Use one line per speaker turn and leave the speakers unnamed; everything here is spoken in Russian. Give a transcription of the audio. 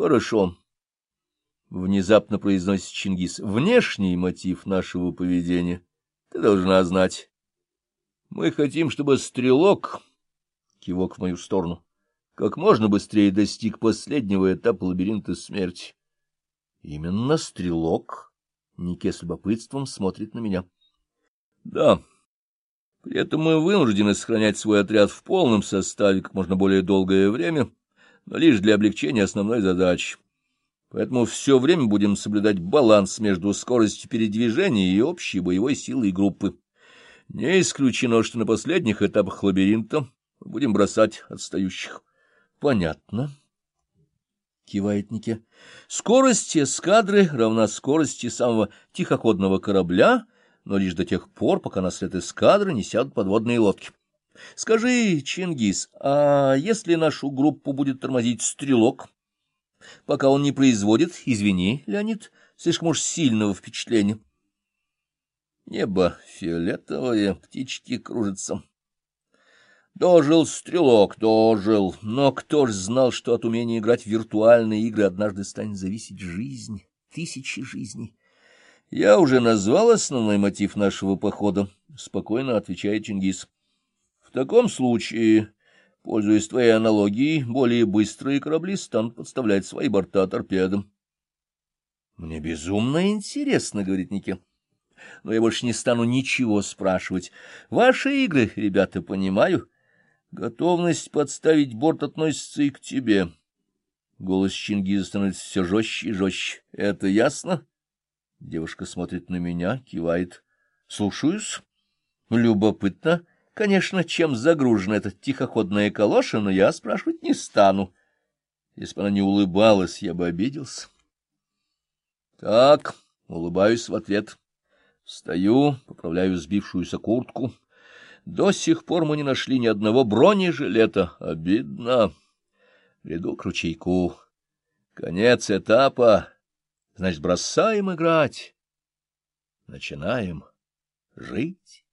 Хорошо. Внезапно произносит Чингис. Внешний мотив нашего поведения ты должна знать. Мы хотим, чтобы стрелок, кивок в мою сторону, как можно быстрее достиг последнего этапа лабиринта смерти. Именно стрелок, Нике с любопытством смотрит на меня. Да, при этом мы вынуждены сохранять свой отряд в полном составе как можно более долгое время, но лишь для облегчения основной задачи. Поэтому все время будем соблюдать баланс между скоростью передвижения и общей боевой силой группы. Не исключено, что на последних этапах лабиринта мы будем бросать отстающих. — Понятно. — кивает Нике. — Скорость эскадры равна скорости самого тихоходного корабля, но лишь до тех пор, пока на след эскадры не сядут подводные лодки. Скажи, Чингис, а если нашу группу будет тормозить стрелок, пока он не производит, извини, Леонид, слишком уж сильного впечатления? Небо фиолетовое, птички кружатся. Дожил стрелок, дожил, но кто ж знал, что от умения играть в виртуальные игры однажды станет зависеть жизнь, тысячи жизней. Я уже назвал основной мотив нашего похода, — спокойно отвечает Чингис. В таком случае, пользуясь твоей аналогией, более быстрые корабли станут подставлять свои борта торпедам. — Мне безумно интересно, — говорит Нике. — Но я больше не стану ничего спрашивать. Ваши игры, ребята, понимаю. Готовность подставить борт относится и к тебе. Голос Чингиза становится все жестче и жестче. — Это ясно? Девушка смотрит на меня, кивает. — Слушаюсь. — Любопытно. Конечно, чем загружена эта тихоходная калоша, но я спрашивать не стану. Если бы она не улыбалась, я бы обиделся. Так, улыбаюсь в ответ. Встаю, поправляю сбившуюся куртку. До сих пор мы не нашли ни одного бронежилета. Обидно. Приду к ручейку. Конец этапа. Значит, бросаем играть. Начинаем жить.